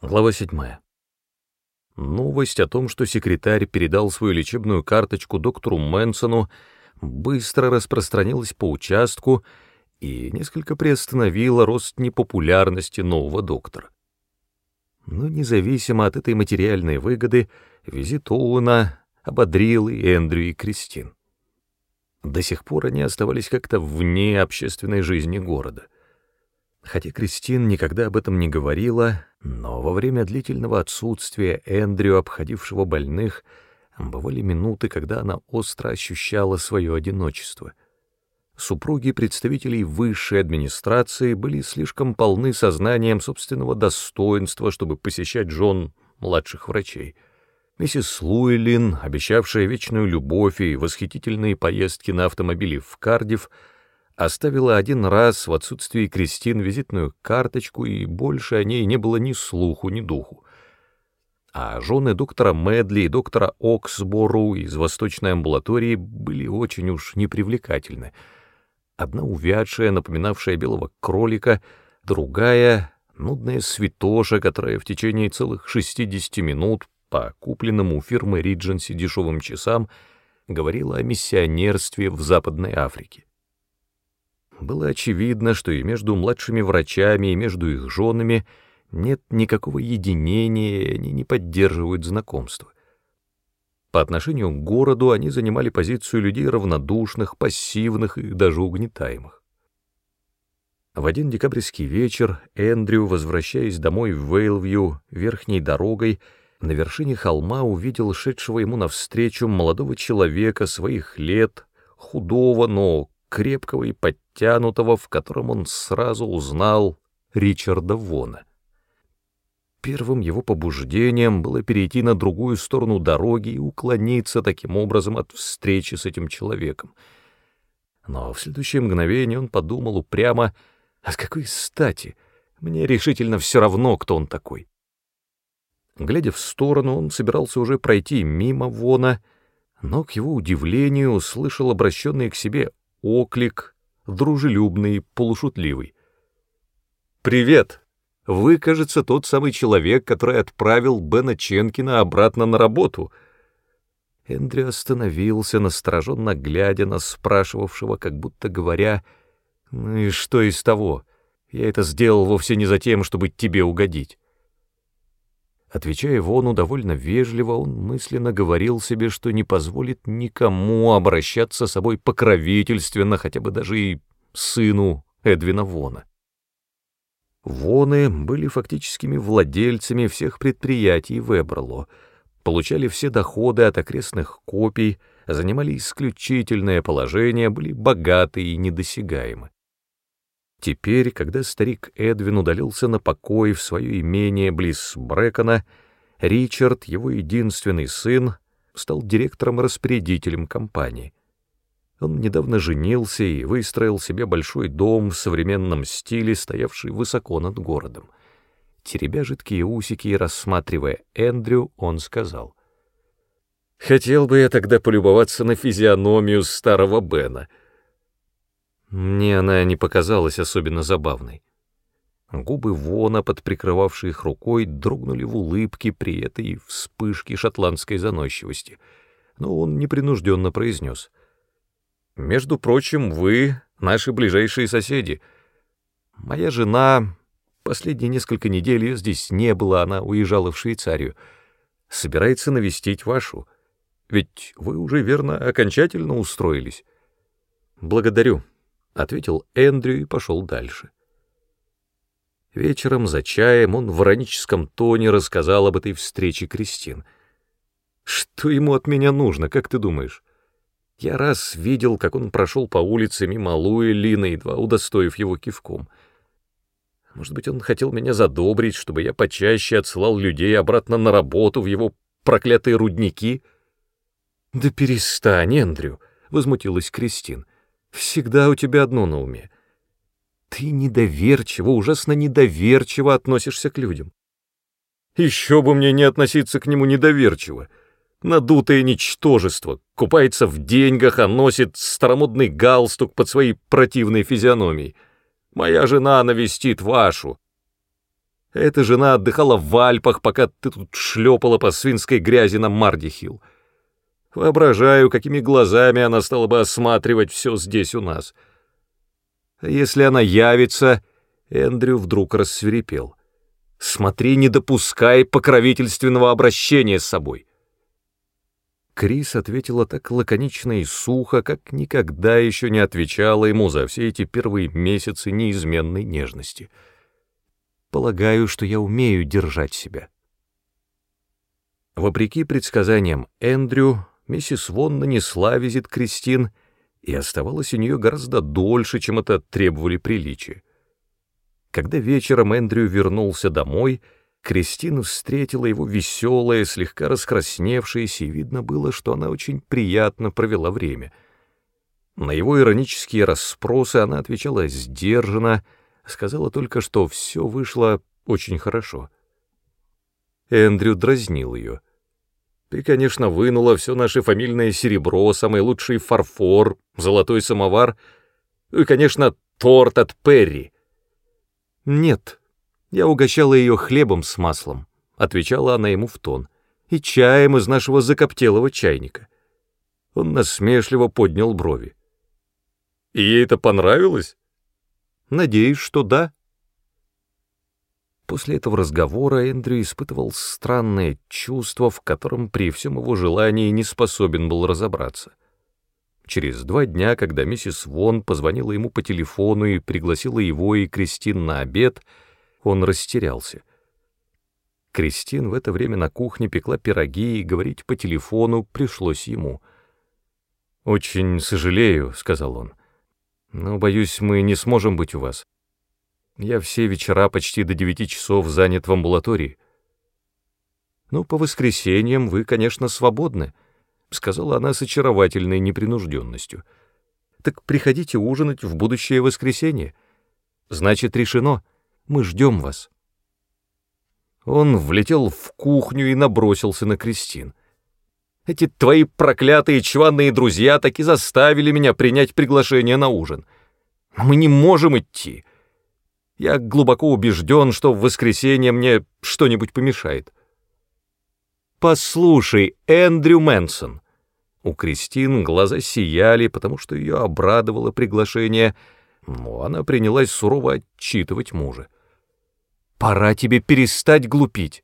Глава 7. Новость о том, что секретарь передал свою лечебную карточку доктору Мэнсону, быстро распространилась по участку и несколько приостановила рост непопулярности нового доктора. Но независимо от этой материальной выгоды, визит Оуэна ободрил и Эндрю, и Кристин. До сих пор они оставались как-то вне общественной жизни города — Хотя Кристин никогда об этом не говорила, но во время длительного отсутствия Эндрю, обходившего больных, бывали минуты, когда она остро ощущала свое одиночество. Супруги представителей высшей администрации были слишком полны сознанием собственного достоинства, чтобы посещать жен младших врачей. Миссис Луэлин, обещавшая вечную любовь и восхитительные поездки на автомобиле в Кардив, оставила один раз в отсутствии Кристин визитную карточку, и больше о ней не было ни слуху, ни духу. А жены доктора Медли и доктора Оксбору из восточной амбулатории были очень уж непривлекательны. Одна увядшая, напоминавшая белого кролика, другая — нудная святоша, которая в течение целых 60 минут по купленному у фирмы Ридженси дешевым часам говорила о миссионерстве в Западной Африке. Было очевидно, что и между младшими врачами, и между их женами нет никакого единения, они не поддерживают знакомства. По отношению к городу они занимали позицию людей равнодушных, пассивных и даже угнетаемых. В один декабрьский вечер Эндрю, возвращаясь домой в Вейлвью верхней дорогой, на вершине холма увидел шедшего ему навстречу молодого человека своих лет, худого, но крепкого и подтянутого, в котором он сразу узнал Ричарда Вона. Первым его побуждением было перейти на другую сторону дороги и уклониться таким образом от встречи с этим человеком. Но в следующее мгновение он подумал упрямо, а с какой стати? Мне решительно все равно, кто он такой. Глядя в сторону, он собирался уже пройти мимо Вона, но, к его удивлению, услышал обращенный к себе оклик, дружелюбный, полушутливый. «Привет! Вы, кажется, тот самый человек, который отправил Бена Ченкина обратно на работу». Эндрю остановился, настороженно глядя на спрашивавшего, как будто говоря, «Ну и что из того? Я это сделал вовсе не за тем, чтобы тебе угодить». Отвечая Вону довольно вежливо, он мысленно говорил себе, что не позволит никому обращаться с собой покровительственно, хотя бы даже и сыну Эдвина Вона. Воны были фактическими владельцами всех предприятий в Эберло, получали все доходы от окрестных копий, занимали исключительное положение, были богаты и недосягаемы. Теперь, когда старик Эдвин удалился на покой в свое имение близ Брэкона, Ричард, его единственный сын, стал директором-распорядителем компании. Он недавно женился и выстроил себе большой дом в современном стиле, стоявший высоко над городом. Теребя жидкие усики и рассматривая Эндрю, он сказал. «Хотел бы я тогда полюбоваться на физиономию старого Бена». Мне она не показалась особенно забавной. Губы Вона, под прикрывавшей их рукой, дрогнули в улыбке при этой вспышке шотландской заносчивости, но он непринужденно произнес. «Между прочим, вы — наши ближайшие соседи. Моя жена... Последние несколько недель ее здесь не было, она уезжала в Швейцарию. Собирается навестить вашу. Ведь вы уже, верно, окончательно устроились. Благодарю» ответил Эндрю и пошел дальше. Вечером за чаем он в ироническом тоне рассказал об этой встрече Кристин. «Что ему от меня нужно, как ты думаешь? Я раз видел, как он прошел по улице мимо Луи Лина, едва удостоив его кивком. Может быть, он хотел меня задобрить, чтобы я почаще отсылал людей обратно на работу в его проклятые рудники?» «Да перестань, Эндрю!» — возмутилась Кристин. Всегда у тебя одно на уме. Ты недоверчиво, ужасно недоверчиво относишься к людям. Еще бы мне не относиться к нему недоверчиво. Надутое ничтожество, купается в деньгах, а носит старомодный галстук под своей противной физиономией. Моя жена навестит вашу. Эта жена отдыхала в Альпах, пока ты тут шлепала по свинской грязи на Мардихилл. Воображаю, какими глазами она стала бы осматривать все здесь у нас. Если она явится, Эндрю вдруг рассверепел. Смотри, не допускай покровительственного обращения с собой. Крис ответила так лаконично и сухо, как никогда еще не отвечала ему за все эти первые месяцы неизменной нежности. «Полагаю, что я умею держать себя». Вопреки предсказаниям Эндрю, миссис Вон нанесла визит Кристин и оставалась у нее гораздо дольше, чем это требовали приличия. Когда вечером Эндрю вернулся домой — Кристина встретила его веселая, слегка раскрасневшаяся, и видно было, что она очень приятно провела время. На его иронические расспросы она отвечала сдержанно, сказала только, что все вышло очень хорошо. Эндрю дразнил ее. «Ты, конечно, вынула все наше фамильное серебро, самый лучший фарфор, золотой самовар и, конечно, торт от Перри». «Нет», я угощала ее хлебом с маслом, отвечала она ему в тон, и чаем из нашего закоптелого чайника. Он насмешливо поднял брови. И ей это понравилось? Надеюсь, что да. После этого разговора Эндрю испытывал странное чувство, в котором при всем его желании не способен был разобраться. Через два дня, когда миссис Вон позвонила ему по телефону и пригласила его и Кристин на обед, — он растерялся. Кристин в это время на кухне пекла пироги, и говорить по телефону пришлось ему. «Очень сожалею», — сказал он, — «но, боюсь, мы не сможем быть у вас. Я все вечера почти до девяти часов занят в амбулатории». «Ну, по воскресеньям вы, конечно, свободны», — сказала она с очаровательной непринужденностью. «Так приходите ужинать в будущее воскресенье. Значит, решено». Мы ждем вас». Он влетел в кухню и набросился на Кристин. «Эти твои проклятые чванные друзья так и заставили меня принять приглашение на ужин. Мы не можем идти. Я глубоко убежден, что в воскресенье мне что-нибудь помешает». «Послушай, Эндрю Мэнсон». У Кристин глаза сияли, потому что ее обрадовало приглашение, но она принялась сурово отчитывать мужа. Пора тебе перестать глупить.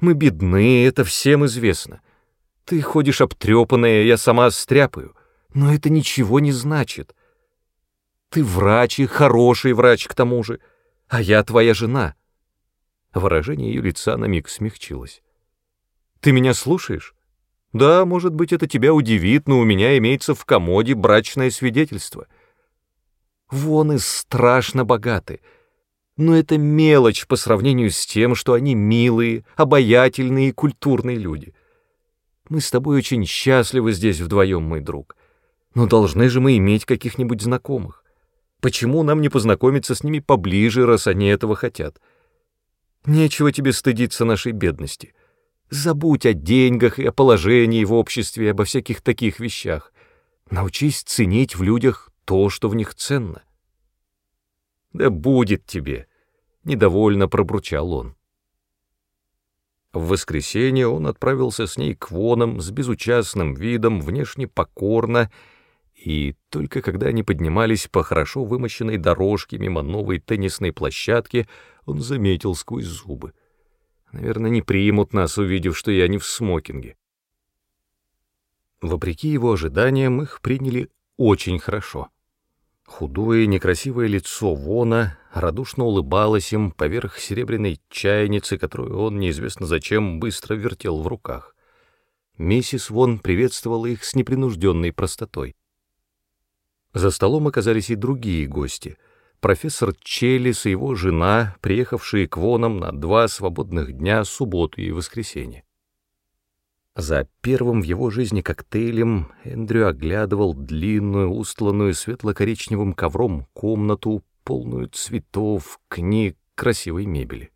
Мы бедны, это всем известно. Ты ходишь обтрепанная, я сама стряпаю. Но это ничего не значит. Ты врач и хороший врач к тому же, а я твоя жена. Выражение ее лица на миг смягчилось. Ты меня слушаешь? Да, может быть, это тебя удивит, но у меня имеется в комоде брачное свидетельство. Вон и страшно богаты — но это мелочь по сравнению с тем, что они милые, обаятельные и культурные люди. Мы с тобой очень счастливы здесь вдвоем, мой друг. Но должны же мы иметь каких-нибудь знакомых. Почему нам не познакомиться с ними поближе, раз они этого хотят? Нечего тебе стыдиться нашей бедности. Забудь о деньгах и о положении в обществе, обо всяких таких вещах. Научись ценить в людях то, что в них ценно. «Да будет тебе!» — недовольно пробурчал он. В воскресенье он отправился с ней к вонам с безучастным видом, внешне покорно, и только когда они поднимались по хорошо вымощенной дорожке мимо новой теннисной площадки, он заметил сквозь зубы. Наверное, не примут нас, увидев, что я не в смокинге. Вопреки его ожиданиям, их приняли очень хорошо. Худое некрасивое лицо Вона радушно улыбалось им поверх серебряной чайницы, которую он, неизвестно зачем, быстро вертел в руках. Миссис Вон приветствовала их с непринужденной простотой. За столом оказались и другие гости. Профессор Челлис и его жена, приехавшие к Вонам на два свободных дня, субботу и воскресенье. За первым в его жизни коктейлем Эндрю оглядывал длинную, устланную светло-коричневым ковром комнату, полную цветов, книг, красивой мебели.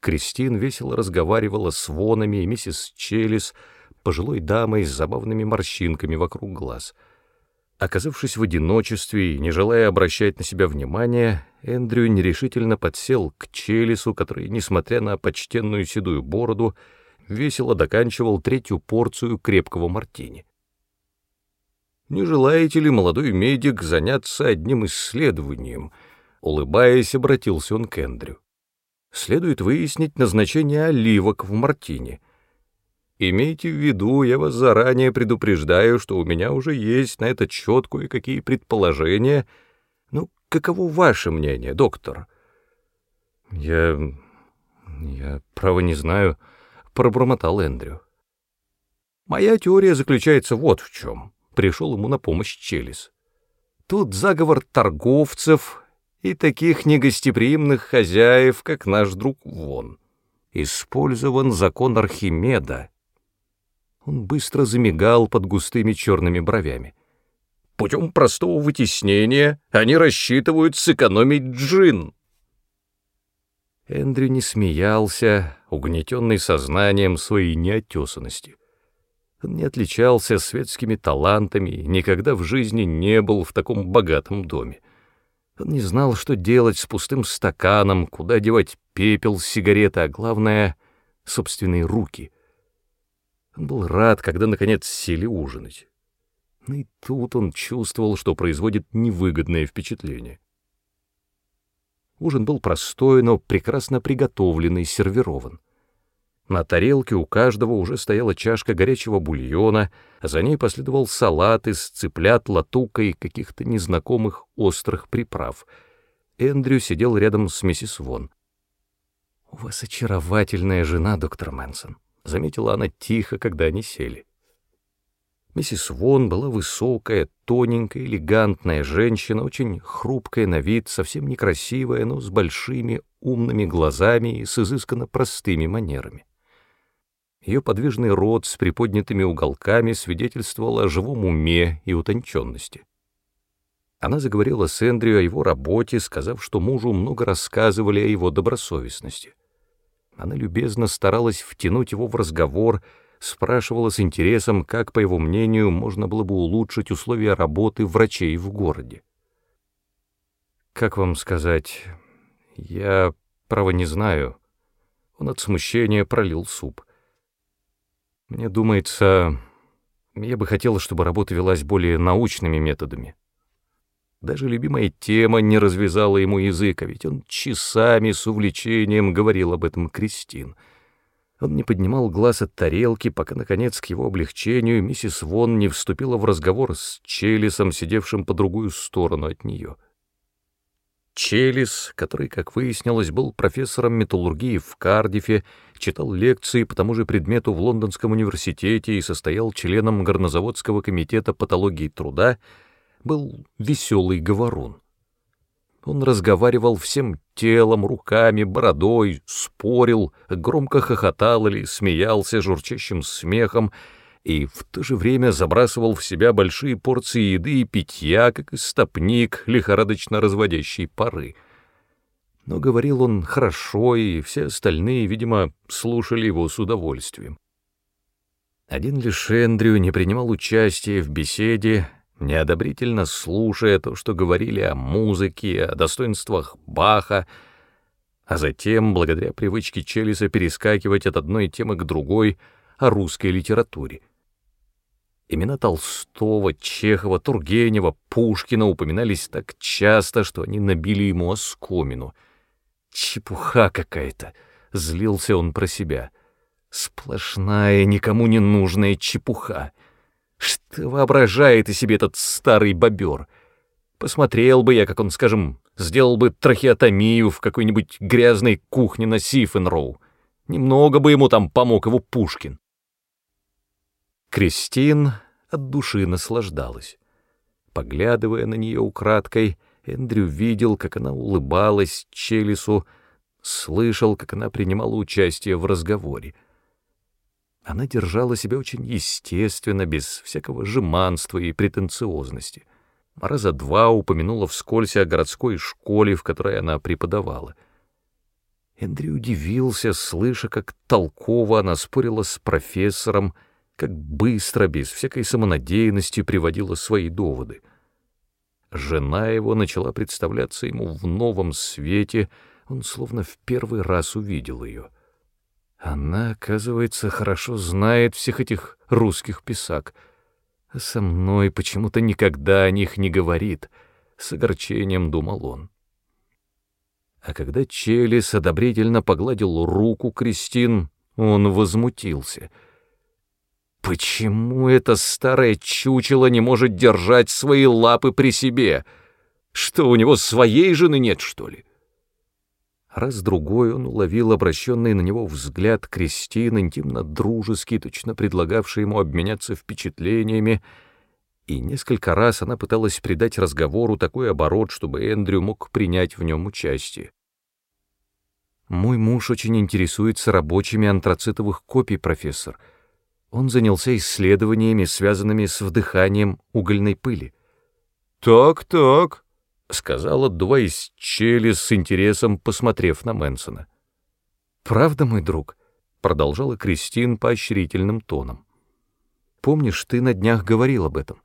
Кристин весело разговаривала с Вонами и миссис Челлис, пожилой дамой с забавными морщинками вокруг глаз. Оказавшись в одиночестве и не желая обращать на себя внимания, Эндрю нерешительно подсел к Челису, который, несмотря на почтенную седую бороду, весело доканчивал третью порцию крепкого мартини. «Не желаете ли, молодой медик, заняться одним исследованием?» Улыбаясь, обратился он к Эндрю. «Следует выяснить назначение оливок в мартине. Имейте в виду, я вас заранее предупреждаю, что у меня уже есть на этот счет кое-какие предположения. Ну, каково ваше мнение, доктор? Я... я, право, не знаю, — пробормотал Эндрю. Моя теория заключается вот в чем. Пришел ему на помощь Челис. Тут заговор торговцев и таких негостеприимных хозяев, как наш друг Вон. Использован закон Архимеда — он быстро замигал под густыми черными бровями. Путем простого вытеснения они рассчитывают сэкономить джин. Эндрю не смеялся, угнетенный сознанием своей неотесанности. Он не отличался светскими талантами, никогда в жизни не был в таком богатом доме. Он не знал, что делать с пустым стаканом, куда девать пепел сигареты, а главное — собственные руки — он был рад, когда, наконец, сели ужинать. Но и тут он чувствовал, что производит невыгодное впечатление. Ужин был простой, но прекрасно приготовленный, сервирован. На тарелке у каждого уже стояла чашка горячего бульона, а за ней последовал салат из цыплят, латука и каких-то незнакомых острых приправ. Эндрю сидел рядом с миссис Вон. «У вас очаровательная жена, доктор Мэнсон», — заметила она тихо, когда они сели. Миссис Вон была высокая, тоненькая, элегантная женщина, очень хрупкая на вид, совсем некрасивая, но с большими умными глазами и с изысканно простыми манерами. Ее подвижный рот с приподнятыми уголками свидетельствовал о живом уме и утонченности. Она заговорила с Эндрю о его работе, сказав, что мужу много рассказывали о его добросовестности — она любезно старалась втянуть его в разговор, спрашивала с интересом, как, по его мнению, можно было бы улучшить условия работы врачей в городе. «Как вам сказать? Я, право, не знаю». Он от смущения пролил суп. «Мне думается, я бы хотел, чтобы работа велась более научными методами». Даже любимая тема не развязала ему язык, а ведь он часами с увлечением говорил об этом Кристин. Он не поднимал глаз от тарелки, пока, наконец, к его облегчению миссис Вон не вступила в разговор с Челисом, сидевшим по другую сторону от нее. Челис, который, как выяснилось, был профессором металлургии в Кардифе, читал лекции по тому же предмету в Лондонском университете и состоял членом горнозаводского комитета патологии труда, был веселый говорун. Он разговаривал всем телом, руками, бородой, спорил, громко хохотал или смеялся журчащим смехом и в то же время забрасывал в себя большие порции еды и питья, как истопник, лихорадочно разводящий пары. Но говорил он хорошо, и все остальные, видимо, слушали его с удовольствием. Один лишь Эндрю не принимал участия в беседе, неодобрительно слушая то, что говорили о музыке, о достоинствах Баха, а затем, благодаря привычке Челиса перескакивать от одной темы к другой, о русской литературе. Имена Толстого, Чехова, Тургенева, Пушкина упоминались так часто, что они набили ему оскомину. Чепуха какая-то, злился он про себя. Сплошная, никому не нужная чепуха. Что воображает из себе этот старый бобер? Посмотрел бы я, как он, скажем, сделал бы трахеотомию в какой-нибудь грязной кухне на Сифенроу. Немного бы ему там помог его Пушкин. Кристин от души наслаждалась. Поглядывая на нее украдкой, Эндрю видел, как она улыбалась Челису, слышал, как она принимала участие в разговоре. Она держала себя очень естественно, без всякого жеманства и претенциозности. Раза два упомянула вскользь о городской школе, в которой она преподавала. Эндрю удивился, слыша, как толково она спорила с профессором, как быстро, без всякой самонадеянности приводила свои доводы. Жена его начала представляться ему в новом свете, он словно в первый раз увидел ее. Она, оказывается, хорошо знает всех этих русских писак, а со мной почему-то никогда о них не говорит, с огорчением думал он. А когда Челис одобрительно погладил руку Кристин, он возмутился. Почему это старое чучело не может держать свои лапы при себе? Что, у него своей жены нет, что ли? Раз-другой он уловил обращенный на него взгляд Кристин, интимно-дружеский, точно предлагавший ему обменяться впечатлениями, и несколько раз она пыталась придать разговору такой оборот, чтобы Эндрю мог принять в нем участие. «Мой муж очень интересуется рабочими антрацитовых копий, профессор. Он занялся исследованиями, связанными с вдыханием угольной пыли». «Так-так», — сказал, отдуваясь чели с интересом, посмотрев на Мэнсона. «Правда, мой друг?» — продолжала Кристин поощрительным тоном. «Помнишь, ты на днях говорил об этом?»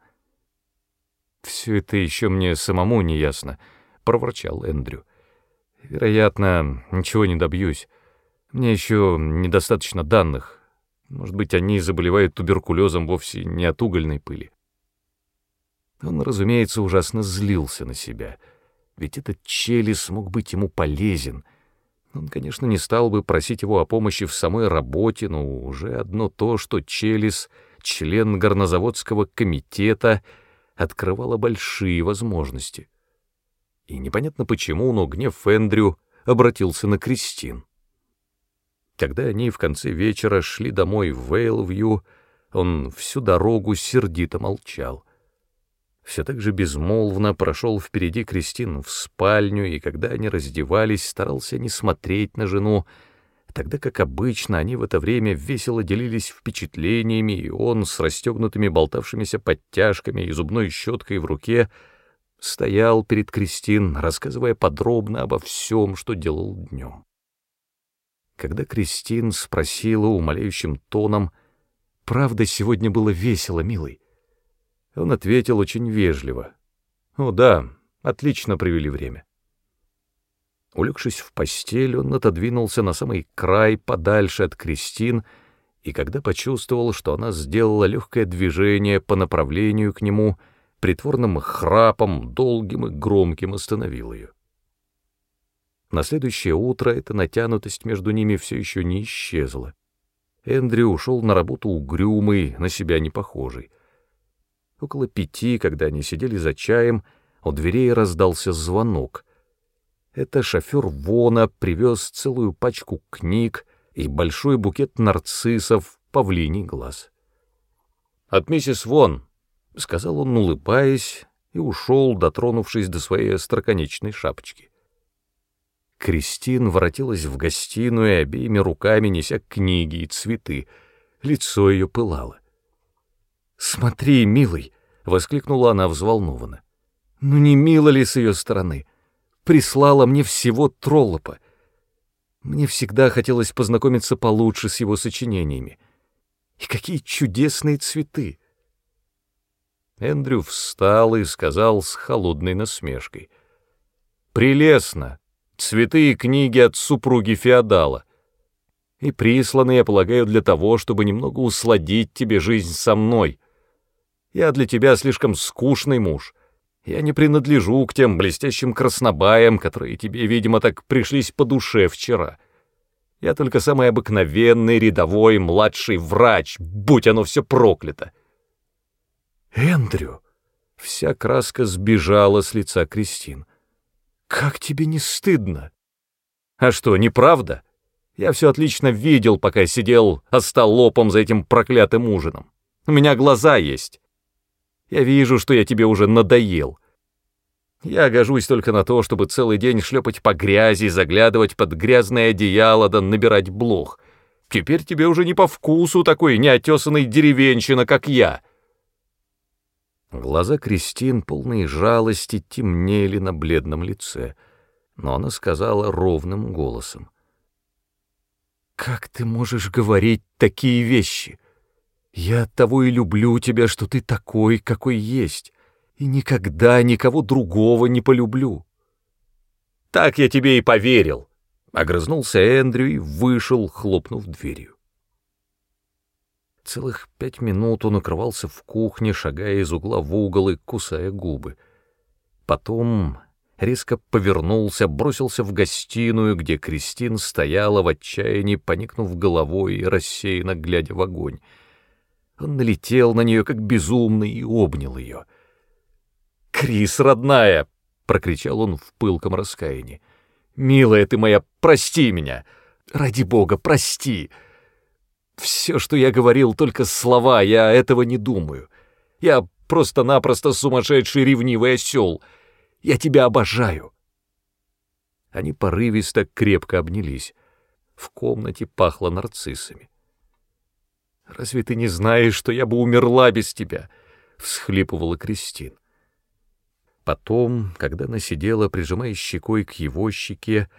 «Все это еще мне самому не ясно», — проворчал Эндрю. «Вероятно, ничего не добьюсь. Мне еще недостаточно данных. Может быть, они заболевают туберкулезом вовсе не от угольной пыли». Он, разумеется, ужасно злился на себя, ведь этот Челис мог быть ему полезен. Он, конечно, не стал бы просить его о помощи в самой работе, но уже одно то, что Челис, член горнозаводского комитета, открывало большие возможности. И непонятно почему, но гнев Эндрю обратился на Кристин. Когда они в конце вечера шли домой в Вейлвью, он всю дорогу сердито молчал — все так же безмолвно прошел впереди Кристин в спальню, и когда они раздевались, старался не смотреть на жену, тогда как обычно они в это время весело делились впечатлениями, и он с расстегнутыми болтавшимися подтяжками и зубной щеткой в руке стоял перед Кристин, рассказывая подробно обо всем, что делал днем. Когда Кристин спросила умоляющим тоном, «Правда, сегодня было весело, милый?» Он ответил очень вежливо. «О, да, отлично провели время». Улегшись в постель, он отодвинулся на самый край, подальше от Кристин, и когда почувствовал, что она сделала легкое движение по направлению к нему, притворным храпом, долгим и громким остановил ее. На следующее утро эта натянутость между ними все еще не исчезла. Эндрю ушел на работу угрюмый, на себя не похожий. Около пяти, когда они сидели за чаем, у дверей раздался звонок. Это шофер Вона привез целую пачку книг и большой букет нарциссов павлиний глаз. «От миссис Вон», — сказал он, улыбаясь, и ушел, дотронувшись до своей остроконечной шапочки. Кристин воротилась в гостиную и обеими руками неся книги и цветы. Лицо ее пылало. «Смотри, милый!» — воскликнула она взволнованно. «Ну не мило ли с ее стороны? Прислала мне всего троллопа. Мне всегда хотелось познакомиться получше с его сочинениями. И какие чудесные цветы!» Эндрю встал и сказал с холодной насмешкой. «Прелестно! Цветы и книги от супруги Феодала и присланы, я полагаю, для того, чтобы немного усладить тебе жизнь со мной. Я для тебя слишком скучный муж. Я не принадлежу к тем блестящим краснобаям, которые тебе, видимо, так пришлись по душе вчера. Я только самый обыкновенный рядовой младший врач, будь оно все проклято. Эндрю, вся краска сбежала с лица Кристин. Как тебе не стыдно? А что, неправда? Я все отлично видел, пока сидел остолопом за этим проклятым ужином. У меня глаза есть. Я вижу, что я тебе уже надоел. Я гожусь только на то, чтобы целый день шлепать по грязи, заглядывать под грязное одеяло да набирать блох. Теперь тебе уже не по вкусу такой неотесанный деревенщина, как я». Глаза Кристин, полные жалости, темнели на бледном лице, но она сказала ровным голосом. «Как ты можешь говорить такие вещи? Я от того и люблю тебя, что ты такой, какой есть, и никогда никого другого не полюблю. Так я тебе и поверил, — огрызнулся Эндрю и вышел, хлопнув дверью. Целых пять минут он укрывался в кухне, шагая из угла в угол и кусая губы. Потом резко повернулся, бросился в гостиную, где Кристин стояла в отчаянии, поникнув головой и рассеянно глядя в огонь. Он налетел на нее, как безумный, и обнял ее. «Крис, родная!» — прокричал он в пылком раскаянии. «Милая ты моя, прости меня! Ради бога, прости! Все, что я говорил, только слова, я этого не думаю. Я просто-напросто сумасшедший ревнивый осел!» Я тебя обожаю!» Они порывисто крепко обнялись. В комнате пахло нарциссами. «Разве ты не знаешь, что я бы умерла без тебя?» — всхлипывала Кристин. Потом, когда она сидела, прижимая щекой к его щеке,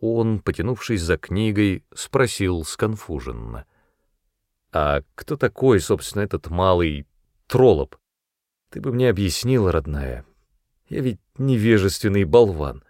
он, потянувшись за книгой, спросил сконфуженно. «А кто такой, собственно, этот малый троллоп? Ты бы мне объяснила, родная. Я ведь невежественный болван.